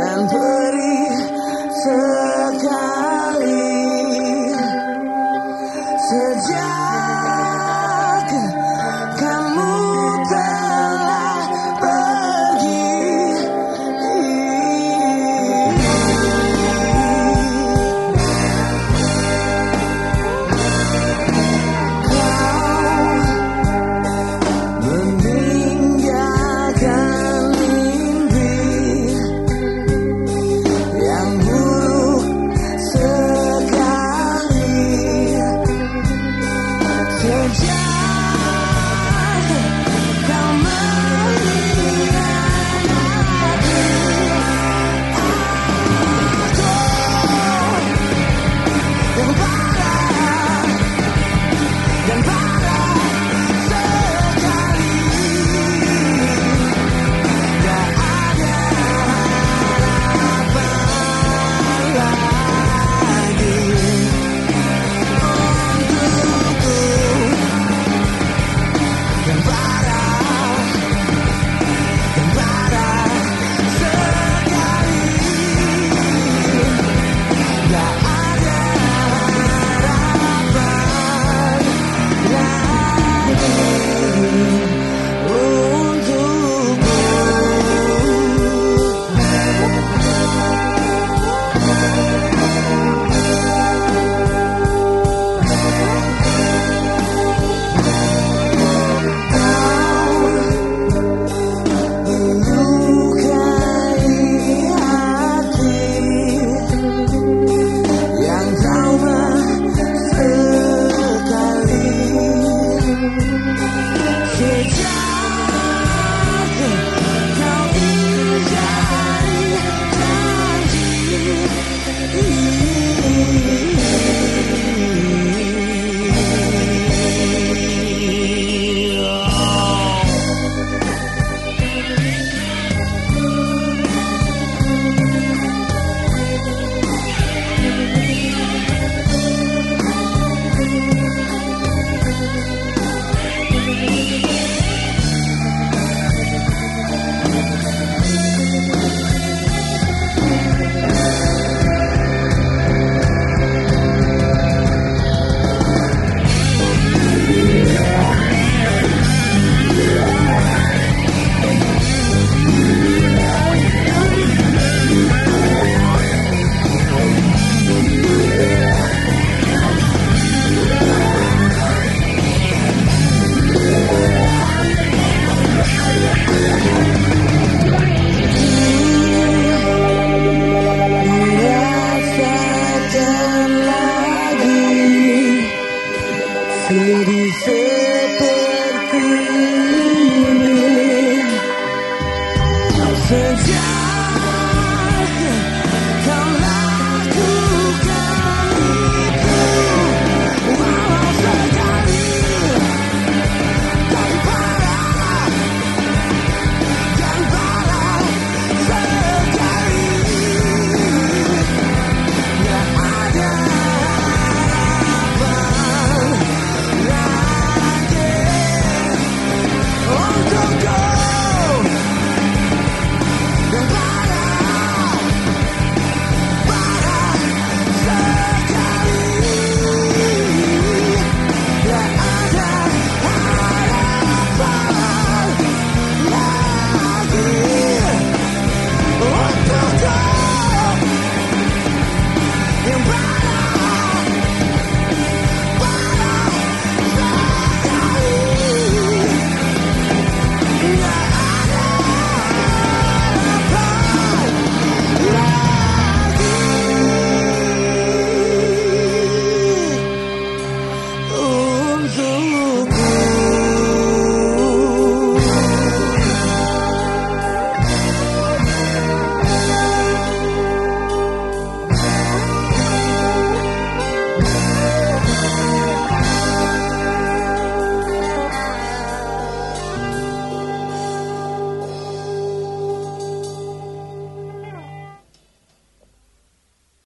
and. good. se dice.